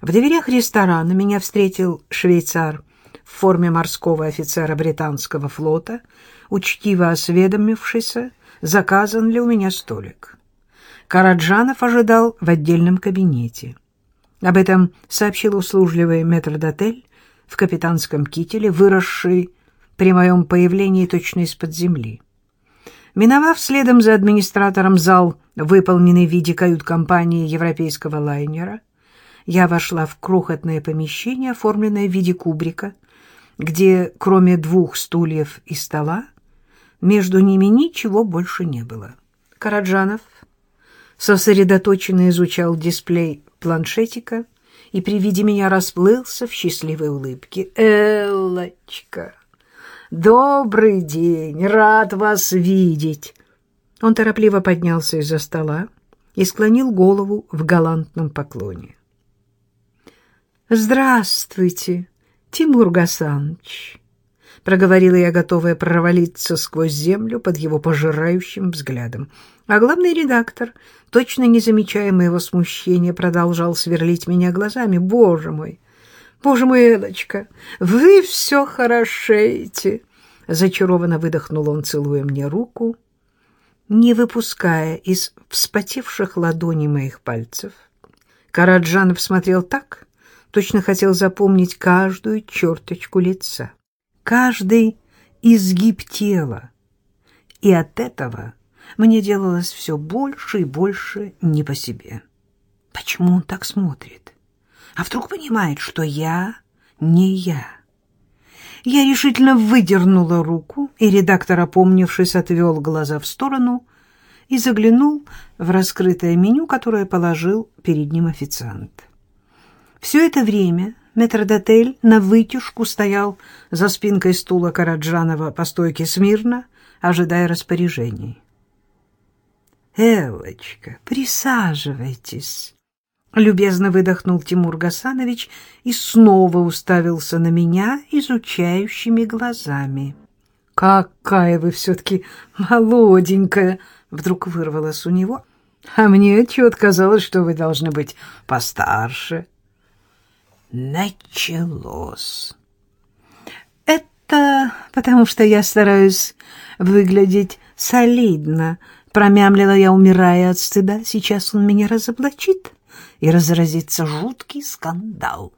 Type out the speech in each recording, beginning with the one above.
В дверях ресторана меня встретил швейцар в форме морского офицера британского флота, учтиво осведомившийся, заказан ли у меня столик. Караджанов ожидал в отдельном кабинете. Об этом сообщил услужливый метрдотель в капитанском кителе, выросший при моем появлении точно из-под земли. Миновав следом за администратором зал, выполненный в виде кают-компании европейского лайнера, я вошла в крохотное помещение, оформленное в виде кубрика, где, кроме двух стульев и стола, между ними ничего больше не было. Караджанов сосредоточенно изучал дисплей планшетика и при виде меня расплылся в счастливой улыбке. «Эллочка, добрый день, рад вас видеть!» Он торопливо поднялся из-за стола и склонил голову в галантном поклоне. «Здравствуйте, Тимур Гасанович!» — проговорила я, готовая провалиться сквозь землю под его пожирающим взглядом. А главный редактор, точно не замечая моего смущения, продолжал сверлить меня глазами. «Боже мой! Боже мой, Элочка, вы все хорошеете!» Зачарованно выдохнул он, целуя мне руку, не выпуская из вспотевших ладоней моих пальцев. Караджанов смотрел так, точно хотел запомнить каждую черточку лица, каждый изгиб тела. И от этого мне делалось все больше и больше не по себе. Почему он так смотрит? А вдруг понимает, что я не я? Я решительно выдернула руку, и редактор, опомнившись, отвел глаза в сторону и заглянул в раскрытое меню, которое положил перед ним официант. Все это время метрдотель на вытяжку стоял за спинкой стула Караджанова по стойке смирно, ожидая распоряжений. «Элочка, присаживайтесь», — любезно выдохнул Тимур Гасанович и снова уставился на меня изучающими глазами. «Какая вы все-таки молоденькая!» — вдруг вырвалось у него. «А мне чего-то казалось, что вы должны быть постарше» началось. «Это потому что я стараюсь выглядеть солидно», — промямлила я, умирая от стыда. «Сейчас он меня разоблачит, и разразится жуткий скандал».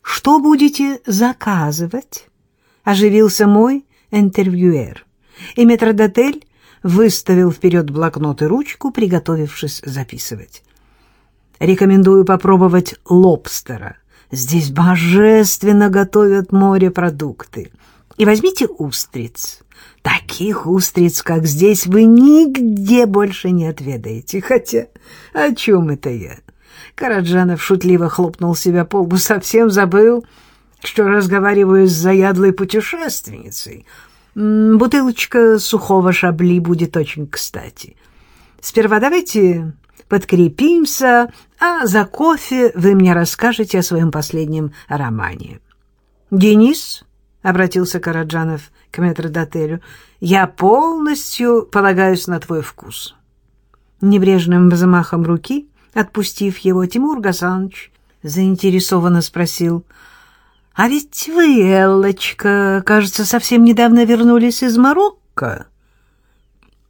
«Что будете заказывать?» — оживился мой интервьюер. И метродотель выставил вперед блокнот и ручку, приготовившись записывать. Рекомендую попробовать лобстера. Здесь божественно готовят морепродукты. И возьмите устриц. Таких устриц, как здесь, вы нигде больше не отведаете. Хотя, о чем это я? Караджанов шутливо хлопнул себя по лбу, совсем забыл, что разговариваю с заядлой путешественницей. Бутылочка сухого шабли будет очень кстати. Сперва давайте подкрепимся, а за кофе вы мне расскажете о своем последнем романе. «Денис?» — обратился Караджанов к метрдотелю. «Я полностью полагаюсь на твой вкус». Небрежным взмахом руки, отпустив его, Тимур Гасанович заинтересованно спросил, «А ведь вы, Эллочка, кажется, совсем недавно вернулись из Марокко?»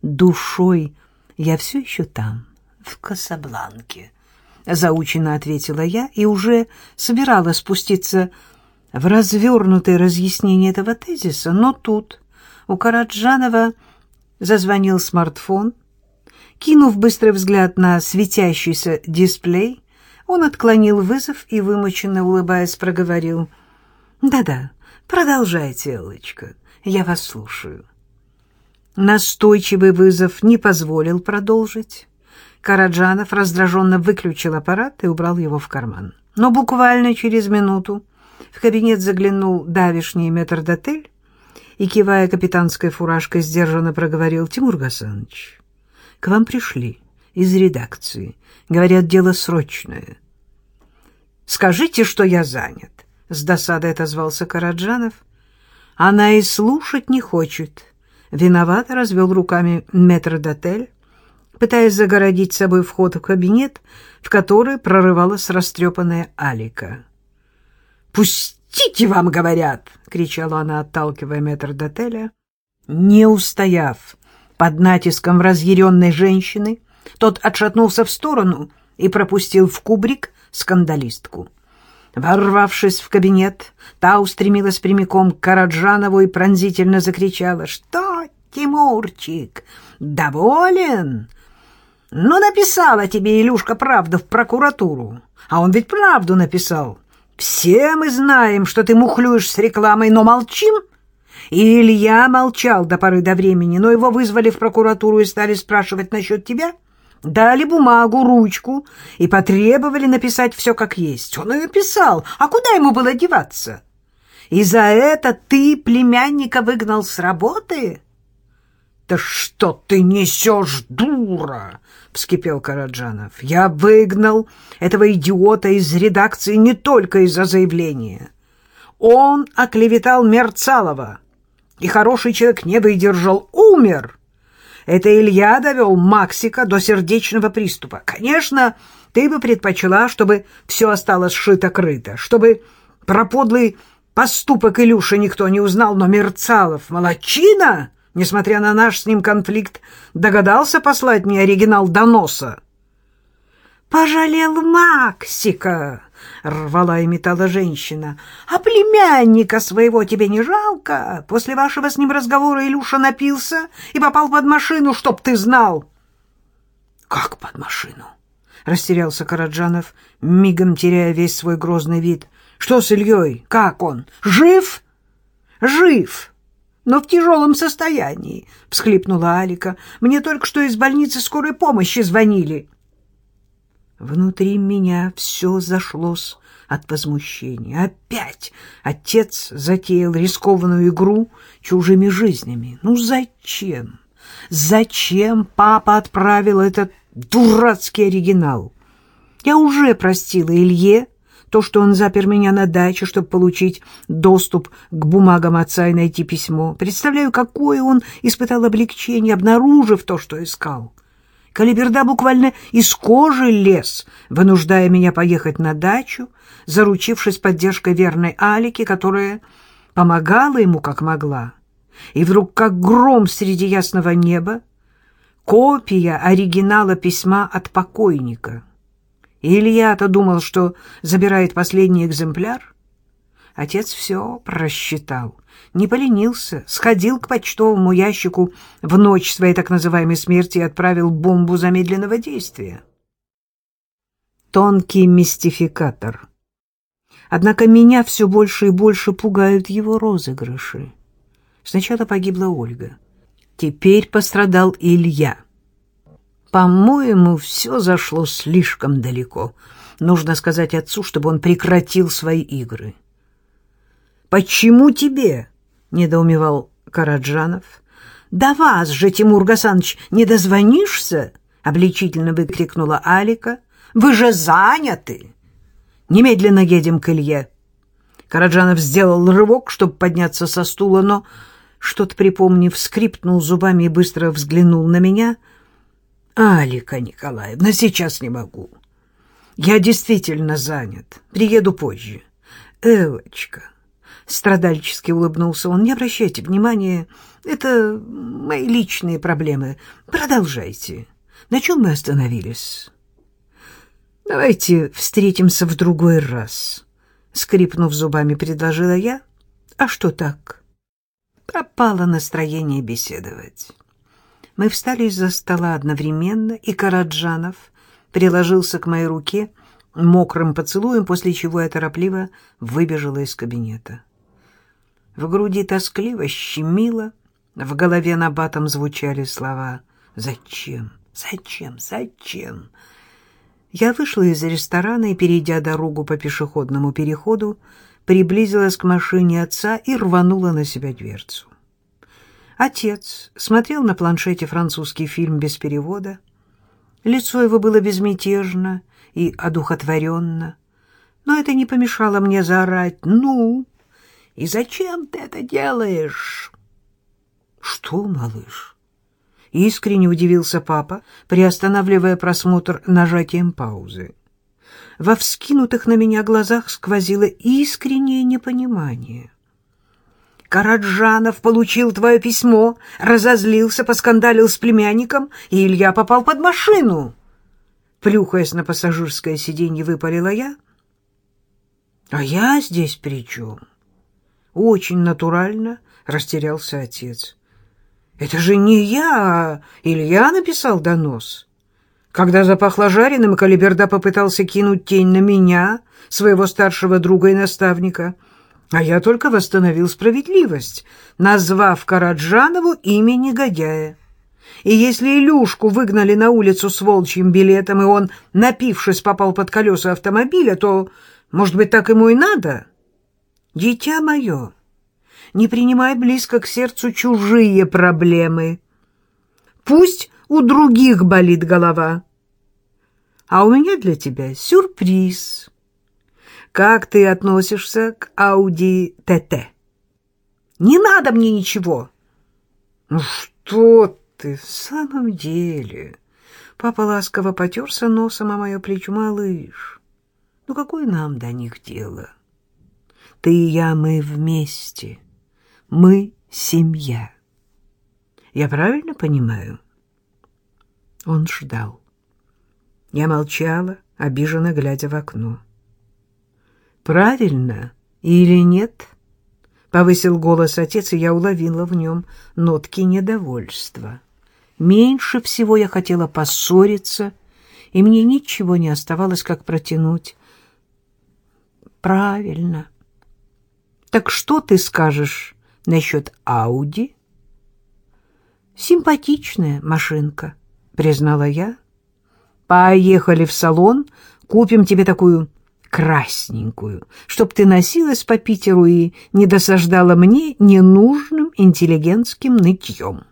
«Душой я все еще там» в Касабланке, — заучено ответила я и уже собиралась спуститься в развернутое разъяснение этого тезиса, но тут у Караджанова зазвонил смартфон. Кинув быстрый взгляд на светящийся дисплей, он отклонил вызов и, вымученно улыбаясь, проговорил. «Да-да, продолжайте, Эллочка, я вас слушаю». Настойчивый вызов не позволил продолжить. Караджанов раздраженно выключил аппарат и убрал его в карман. Но буквально через минуту в кабинет заглянул давишний метрдотель и, кивая капитанской фуражкой, сдержанно проговорил «Тимур Гасанович, к вам пришли из редакции. Говорят, дело срочное». «Скажите, что я занят», — с досадой отозвался Караджанов. «Она и слушать не хочет». Виновато развел руками метрдотель пытаясь загородить собой вход в кабинет, в который прорывалась растрепанная Алика. «Пустите, вам говорят!» — кричала она, отталкивая метрдотеля. Не устояв под натиском разъяренной женщины, тот отшатнулся в сторону и пропустил в кубрик скандалистку. Ворвавшись в кабинет, та устремилась прямиком к Караджанову и пронзительно закричала. «Что, Тимурчик, доволен? Ну, написала тебе Илюшка правду в прокуратуру. А он ведь правду написал. Все мы знаем, что ты мухлюешь с рекламой, но молчим». И Илья молчал до поры до времени, но его вызвали в прокуратуру и стали спрашивать насчет тебя — Дали бумагу, ручку и потребовали написать все как есть. Он и написал. А куда ему было деваться? И за это ты племянника выгнал с работы? Да что ты несешь, дура? Вскипел Караджанов. Я выгнал этого идиота из редакции не только из-за заявления. Он оклеветал Мерцалова, и хороший человек не выдержал, умер. Это Илья довел Максика до сердечного приступа. Конечно, ты бы предпочла, чтобы все осталось шито-крыто, чтобы про подлый поступок Илюши никто не узнал, но Мерцалов молодчина, несмотря на наш с ним конфликт, догадался послать мне оригинал доноса. «Пожалел Максика!» — рвала и метала женщина. «А племянника своего тебе не жалко? После вашего с ним разговора Илюша напился и попал под машину, чтоб ты знал». «Как под машину?» — растерялся Караджанов, мигом теряя весь свой грозный вид. «Что с Ильей? Как он? Жив?» «Жив!» Но в тяжелом состоянии, — всхлипнула Алика. Мне только что из больницы скорой помощи звонили. Внутри меня все зашлось от возмущения. Опять отец затеял рискованную игру чужими жизнями. Ну зачем? Зачем папа отправил этот дурацкий оригинал? Я уже простила Илье то, что он запер меня на даче, чтобы получить доступ к бумагам отца и найти письмо. Представляю, какое он испытал облегчение, обнаружив то, что искал. Калиберда буквально из кожи лез, вынуждая меня поехать на дачу, заручившись поддержкой верной Алики, которая помогала ему как могла. И вдруг, как гром среди ясного неба, копия оригинала письма от покойника. Илья-то думал, что забирает последний экземпляр. Отец все просчитал не поленился, сходил к почтовому ящику в ночь своей так называемой смерти и отправил бомбу замедленного действия. Тонкий мистификатор. Однако меня все больше и больше пугают его розыгрыши. Сначала погибла Ольга. Теперь пострадал Илья. По-моему, все зашло слишком далеко. Нужно сказать отцу, чтобы он прекратил свои игры. «Почему тебе?» — недоумевал Караджанов. «Да вас же, Тимур Гасанович, не дозвонишься?» — обличительно выкрикнула Алика. «Вы же заняты!» «Немедленно едем к Илье». Караджанов сделал рывок, чтобы подняться со стула, но, что-то припомнив, скрипнул зубами и быстро взглянул на меня. «Алика Николаевна, сейчас не могу. Я действительно занят. Приеду позже. Элочка, Страдальчески улыбнулся он. «Не обращайте внимания. Это мои личные проблемы. Продолжайте. На чем мы остановились?» «Давайте встретимся в другой раз», — скрипнув зубами, предложила я. «А что так?» Пропало настроение беседовать. Мы встали из-за стола одновременно, и Караджанов приложился к моей руке мокрым поцелуем, после чего я торопливо выбежала из кабинета. В груди тоскливо щемило, в голове набатом звучали слова «Зачем? Зачем? Зачем?» Я вышла из ресторана и, перейдя дорогу по пешеходному переходу, приблизилась к машине отца и рванула на себя дверцу. Отец смотрел на планшете французский фильм без перевода. Лицо его было безмятежно и одухотворенно, но это не помешало мне заорать «Ну!» И зачем ты это делаешь? Что, малыш? Искренне удивился папа, приостанавливая просмотр нажатием паузы. Во вскинутых на меня глазах сквозило искреннее непонимание. Караджанов получил твое письмо, разозлился, поскандалил с племянником, и Илья попал под машину. Плюхаясь на пассажирское сиденье, выпалила я. А я здесь при чем? Очень натурально растерялся отец. Это же не я, а Илья написал донос. Когда запахло жареным, Калиберда попытался кинуть тень на меня, своего старшего друга и наставника — а я только восстановил справедливость, назвав Караджанову имя негодяя. И если Илюшку выгнали на улицу с волчьим билетом, и он, напившись, попал под колеса автомобиля, то, может быть, так ему и надо? Дитя мое, не принимай близко к сердцу чужие проблемы. Пусть у других болит голова. А у меня для тебя сюрприз. Как ты относишься к Ауди ТТ? Не надо мне ничего. Ну что ты в самом деле? Папа ласково потерся носом о мое плечо. Малыш, ну какое нам до них дело? Ты и я, мы вместе. Мы семья. Я правильно понимаю? Он ждал. Я молчала, обиженно глядя в окно. Правильно или нет? Повысил голос отец, и я уловила в нем нотки недовольства. Меньше всего я хотела поссориться, и мне ничего не оставалось, как протянуть. Правильно. Так что ты скажешь насчет Ауди? Симпатичная машинка, признала я. Поехали в салон, купим тебе такую красненькую, чтоб ты носилась по Питеру и не досаждала мне ненужным интеллигентским нытьем.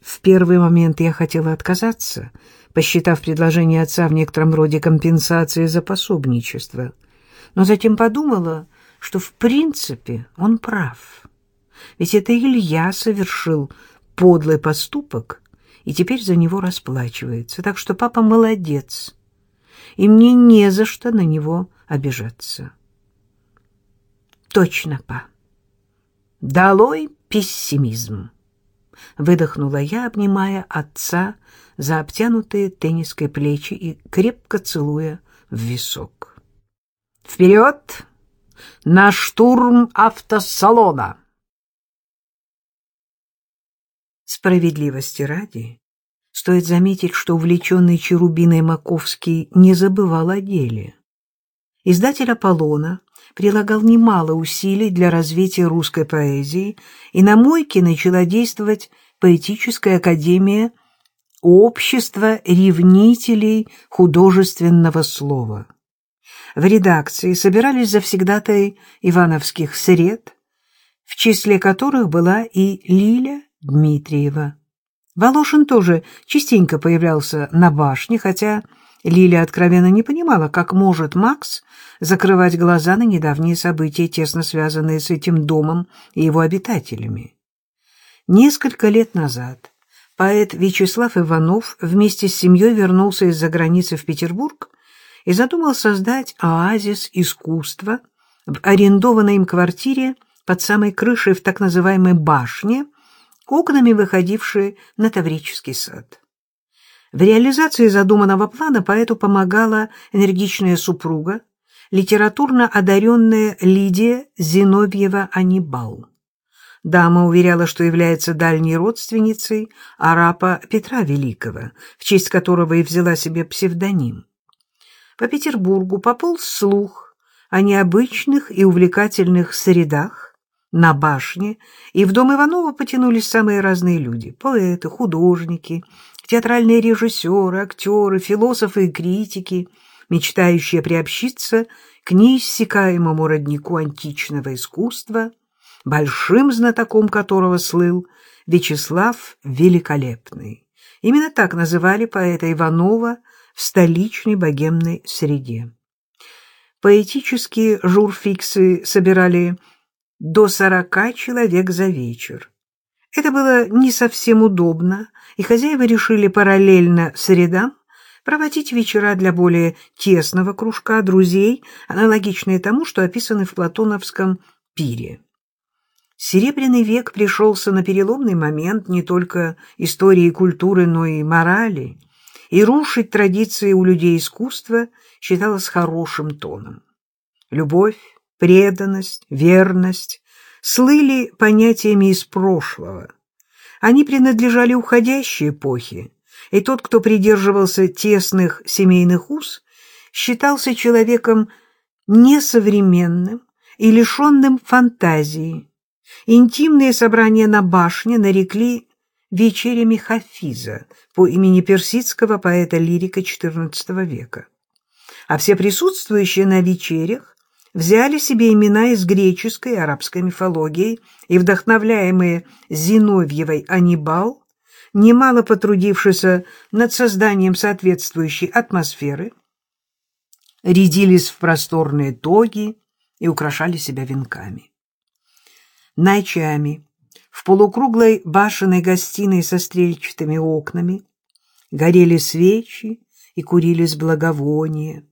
В первый момент я хотела отказаться, посчитав предложение отца в некотором роде компенсации за пособничество, но затем подумала, что в принципе он прав. Ведь это Илья совершил подлый поступок и теперь за него расплачивается, так что папа молодец — и мне не за что на него обижаться. Точно, па. Долой пессимизм. Выдохнула я, обнимая отца за обтянутые тенниской плечи и крепко целуя в висок. Вперед! На штурм автосалона! Справедливости ради, Стоит заметить, что увлеченный Черубиной Маковский не забывал о деле. Издатель «Аполлона» прилагал немало усилий для развития русской поэзии, и на мойке начала действовать поэтическая академия общества ревнителей художественного слова. В редакции собирались завсегдатай ивановских сред, в числе которых была и Лиля Дмитриева. Волошин тоже частенько появлялся на башне, хотя Лиля откровенно не понимала, как может Макс закрывать глаза на недавние события, тесно связанные с этим домом и его обитателями. Несколько лет назад поэт Вячеслав Иванов вместе с семьей вернулся из-за границы в Петербург и задумал создать оазис искусства в арендованной им квартире под самой крышей в так называемой «башне», окнами выходившие на Таврический сад. В реализации задуманного плана поэту помогала энергичная супруга, литературно одаренная Лидия Зиновьева-Анибал. Дама уверяла, что является дальней родственницей арапа Петра Великого, в честь которого и взяла себе псевдоним. По Петербургу пополз слух о необычных и увлекательных средах, на башне, и в дом Иванова потянулись самые разные люди — поэты, художники, театральные режиссеры, актеры, философы и критики, мечтающие приобщиться к неиссякаемому роднику античного искусства, большим знатоком которого слыл Вячеслав Великолепный. Именно так называли поэта Иванова в столичной богемной среде. Поэтические журфиксы собирали до сорока человек за вечер. Это было не совсем удобно, и хозяева решили параллельно средам проводить вечера для более тесного кружка друзей, аналогичные тому, что описаны в платоновском «Пире». Серебряный век пришелся на переломный момент не только истории и культуры, но и морали, и рушить традиции у людей искусства считалось хорошим тоном. Любовь, преданность, верность слыли понятиями из прошлого. Они принадлежали уходящей эпохе, и тот, кто придерживался тесных семейных уз, считался человеком несовременным и лишенным фантазии. Интимные собрания на башне нарекли вечерями Хафиза по имени персидского поэта-лирика XIV века. А все присутствующие на вечерях взяли себе имена из греческой и арабской мифологии и, вдохновляемые Зиновьевой Анибал, немало потрудившись над созданием соответствующей атмосферы, рядились в просторные тоги и украшали себя венками. Ночами в полукруглой башенной гостиной со стрельчатыми окнами горели свечи и курились благовония.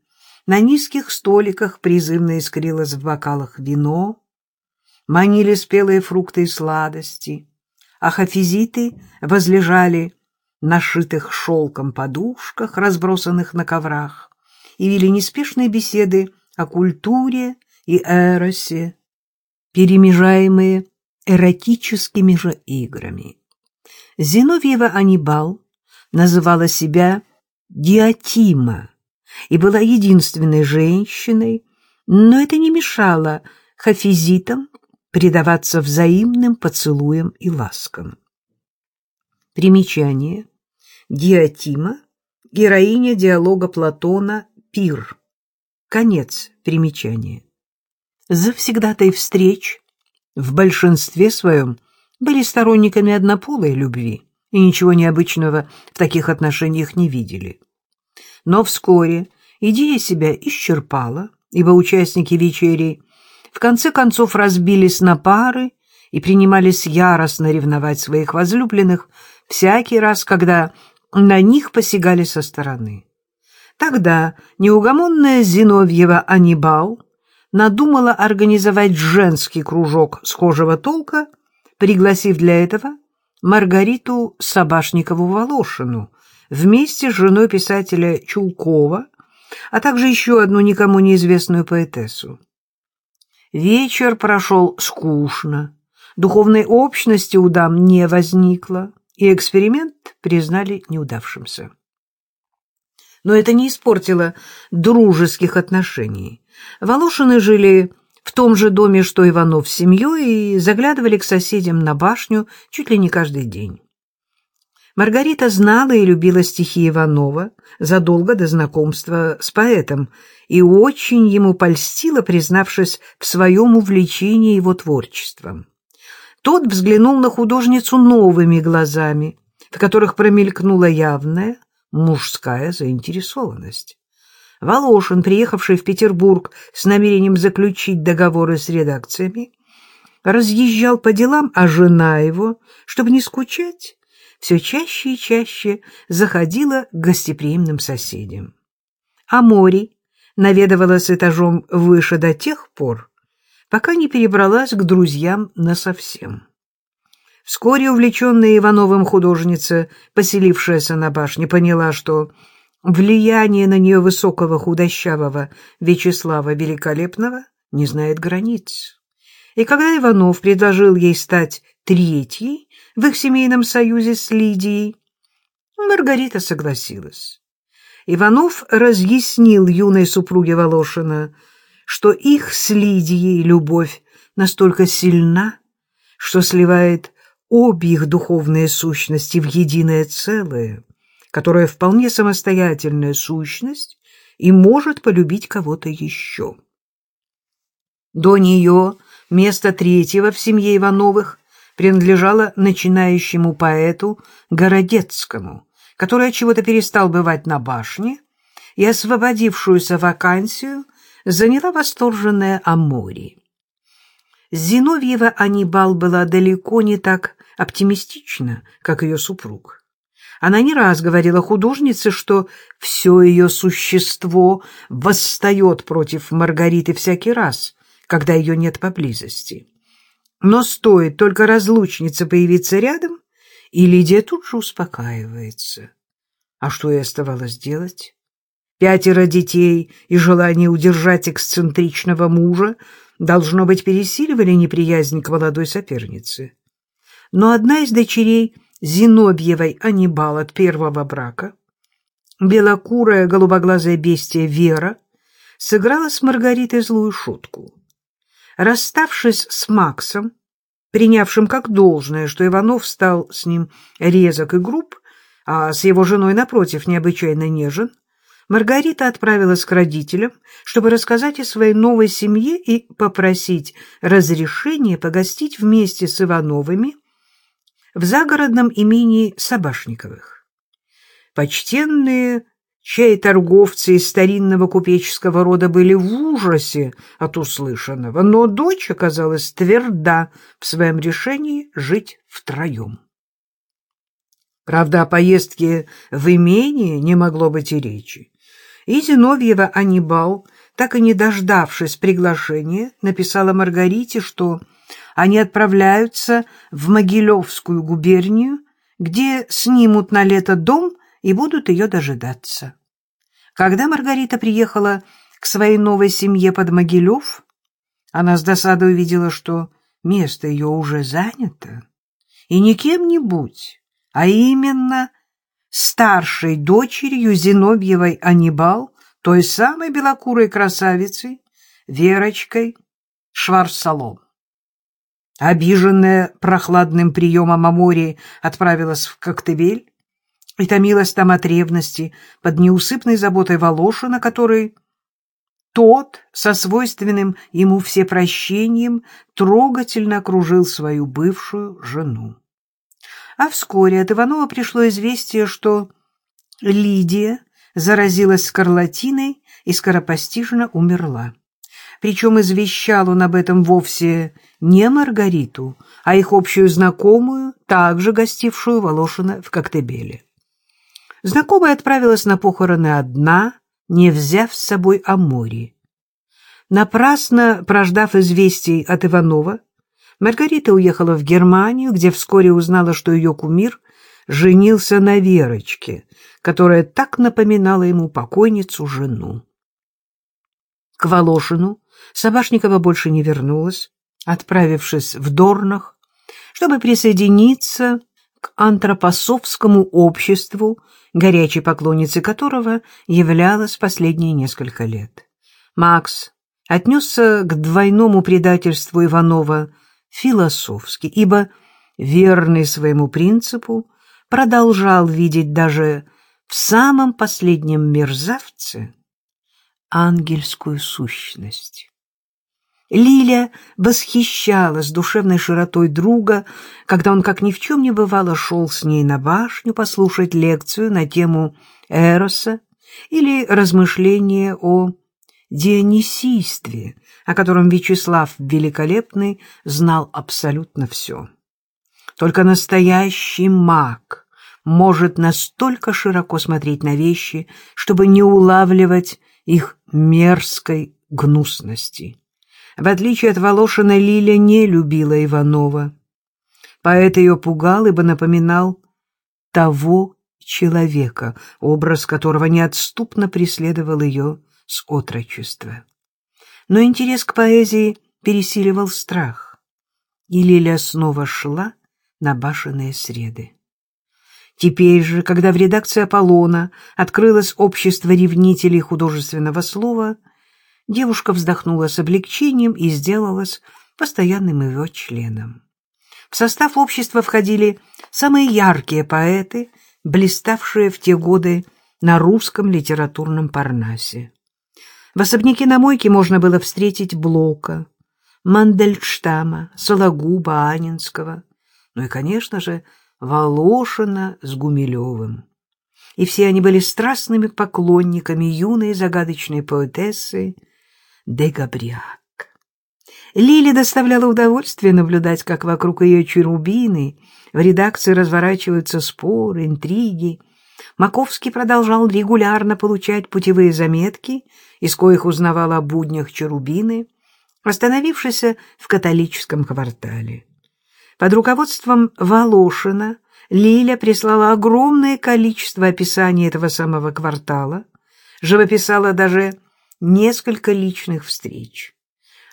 На низких столиках призывно искрилось в бокалах вино, манили спелые фрукты и сладости — а хафизиты возлежали на шитых шелком подушках, разбросанных на коврах, и вели неспешные беседы о культуре и эросе, перемежаемые эротическими же играми. Зиновьева Анибал называла себя Диатима и была единственной женщиной, но это не мешало хафизитам предаваться взаимным поцелуям и ласкам. Примечание. Диатима, героиня диалога Платона «Пир». Конец примечания. Завсегдатай встреч в большинстве своем были сторонниками однополой любви и ничего необычного в таких отношениях не видели. Но вскоре идея себя исчерпала, ибо участники вечерей в конце концов разбились на пары и принимались яростно ревновать своих возлюбленных всякий раз, когда на них посягали со стороны. Тогда неугомонная Зиновьева Анибал надумала организовать женский кружок схожего толка, пригласив для этого Маргариту Собашникову-Волошину вместе с женой писателя Чулкова, а также еще одну никому неизвестную поэтессу. Вечер прошел скучно, духовной общности у дам не возникло, и эксперимент признали неудавшимся. Но это не испортило дружеских отношений. Волошины жили в том же доме, что Иванов с семьей, и заглядывали к соседям на башню чуть ли не каждый день. Маргарита знала и любила стихи Иванова задолго до знакомства с поэтом и очень ему польстила, признавшись в своем увлечении его творчеством. Тот взглянул на художницу новыми глазами, в которых промелькнула явная мужская заинтересованность. Волошин, приехавший в Петербург с намерением заключить договоры с редакциями, разъезжал по делам, а жена его, чтобы не скучать, все чаще и чаще заходила к гостеприимным соседям. А Мори наведывалась этажом выше до тех пор, пока не перебралась к друзьям насовсем. Вскоре увлеченная Ивановым художница, поселившаяся на башне, поняла, что влияние на нее высокого худощавого Вячеслава Великолепного не знает границ. И когда Иванов предложил ей стать третьей в их семейном союзе с Лидией, Маргарита согласилась. Иванов разъяснил юной супруге Волошина, что их с Лидией любовь настолько сильна, что сливает обе их духовные сущности в единое целое, которое вполне самостоятельная сущность и может полюбить кого-то еще. До нее место третьего в семье Ивановых принадлежало начинающему поэту Городецкому, который чего-то перестал бывать на башне, и освободившуюся вакансию заняла восторженная Амори. Зиновьева Анибал была далеко не так оптимистична, как ее супруг. Она не раз говорила художнице, что все ее существо восстает против Маргариты всякий раз, когда ее нет поблизости. Но стоит только разлучнице появиться рядом, и Лидия тут же успокаивается. А что ей оставалось делать? Пятеро детей и желание удержать эксцентричного мужа должно быть пересиливали неприязнь к молодой сопернице. Но одна из дочерей Зиновьевой Анибал от первого брака, белокурая голубоглазая бестия Вера, сыграла с Маргаритой злую шутку. Расставшись с Максом, принявшим как должное, что Иванов стал с ним резок и груб, а с его женой, напротив, необычайно нежен, Маргарита отправилась к родителям, чтобы рассказать о своей новой семье и попросить разрешения погостить вместе с Ивановыми в загородном имении Собашниковых. Почтенные чай-торговцы из старинного купеческого рода были в ужасе от услышанного, но дочь оказалась тверда в своем решении жить втроем. Правда, о поездке в имение не могло быть и речи. И Зиновьева Анибал, так и не дождавшись приглашения, написала Маргарите, что они отправляются в Могилевскую губернию, где снимут на лето дом и будут ее дожидаться. Когда Маргарита приехала к своей новой семье под Могилев, она с досадой увидела, что место ее уже занято, и не кем-нибудь, а именно старшей дочерью Зиновьевой Анибал, той самой белокурой красавицей, Верочкой Шварцалом. Обиженная прохладным приемом Амори отправилась в Коктебель и томилась там от ревности под неусыпной заботой Волошина, который тот со свойственным ему всепрощением трогательно окружил свою бывшую жену. А вскоре от Иванова пришло известие, что Лидия заразилась скарлатиной и скоропостижно умерла. Причем извещал он об этом вовсе не Маргариту, а их общую знакомую, также гостившую Волошина в Коктебеле. Знакомая отправилась на похороны одна, не взяв с собой Амори. Напрасно прождав известий от Иванова, Маргарита уехала в Германию, где вскоре узнала, что ее кумир женился на Верочке, которая так напоминала ему покойницу жену. К Волошину Собашникова больше не вернулась, отправившись в Дорнах, чтобы присоединиться к антропосовскому обществу, горячей поклонницей которого являлась последние несколько лет. Макс отнесся к двойному предательству Иванова философски, ибо, верный своему принципу, продолжал видеть даже в самом последнем мерзавце ангельскую сущность. Лиля восхищалась душевной широтой друга, когда он, как ни в чем не бывало, шел с ней на башню послушать лекцию на тему Эроса или размышления о дионисийстве, о котором Вячеслав Великолепный знал абсолютно все. Только настоящий маг может настолько широко смотреть на вещи, чтобы не улавливать их мерзкой гнусности. В отличие от Волошина, Лиля не любила Иванова. Поэт ее пугал, ибо напоминал того человека, образ которого неотступно преследовал ее с отрочества. Но интерес к поэзии пересиливал страх, и Лиля снова шла на башенные среды. Теперь же, когда в редакции «Аполлона» открылось общество ревнителей художественного слова, девушка вздохнула с облегчением и сделалась постоянным его членом. В состав общества входили самые яркие поэты, блиставшие в те годы на русском литературном парнасе. В особняке на мойке можно было встретить Блока, Мандельштама, Сологуба, Анинского, ну и, конечно же, Волошина с Гумилевым. И все они были страстными поклонниками юной загадочной поэтессы де Габриак. Лиле доставляло удовольствие наблюдать, как вокруг ее черубины в редакции разворачиваются споры, интриги. Маковский продолжал регулярно получать путевые заметки, из коих узнавал о буднях черубины, остановившейся в католическом квартале. Под руководством Волошина Лиля прислала огромное количество описаний этого самого квартала, живописала даже несколько личных встреч,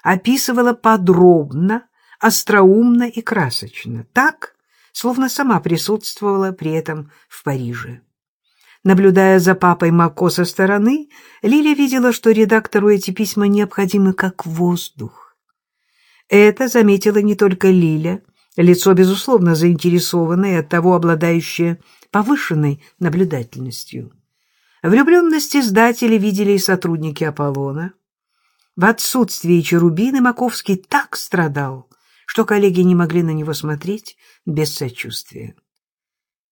описывала подробно, остроумно и красочно, так, словно сама присутствовала при этом в Париже. Наблюдая за папой Мако со стороны, Лиля видела, что редактору эти письма необходимы как воздух. Это заметила не только Лиля, лицо, безусловно, заинтересованное, оттого обладающее повышенной наблюдательностью. Влюбленность издателей видели и сотрудники Аполлона. В отсутствии Черубины Маковский так страдал, что коллеги не могли на него смотреть без сочувствия.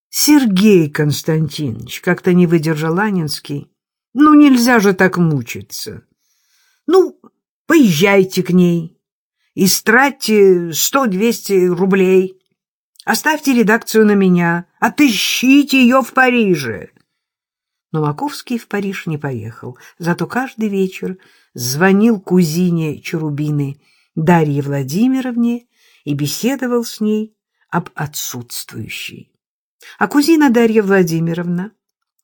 Сергей Константинович, как-то не выдержал Анинский, ну нельзя же так мучиться. Ну, поезжайте к ней, истратьте сто-двести рублей. Оставьте редакцию на меня, отыщите ее в Париже. Но Маковский в Париж не поехал, зато каждый вечер звонил кузине Чарубины Дарье Владимировне и беседовал с ней об отсутствующей. А кузина Дарья Владимировна,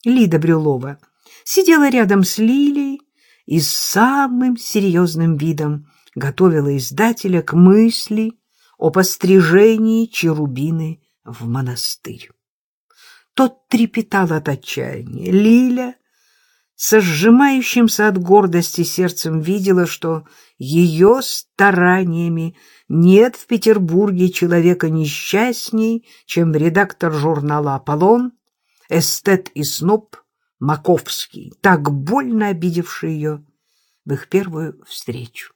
Лида Брюлова, сидела рядом с Лилией и с самым серьезным видом готовила издателя к мысли о пострижении Черубины в монастырь. Тот трепетал от отчаяния. Лиля со сжимающимся от гордости сердцем видела, что ее стараниями нет в Петербурге человека несчастней, чем редактор журнала «Аполлон», эстет и сноб Маковский, так больно обидевший ее в их первую встречу.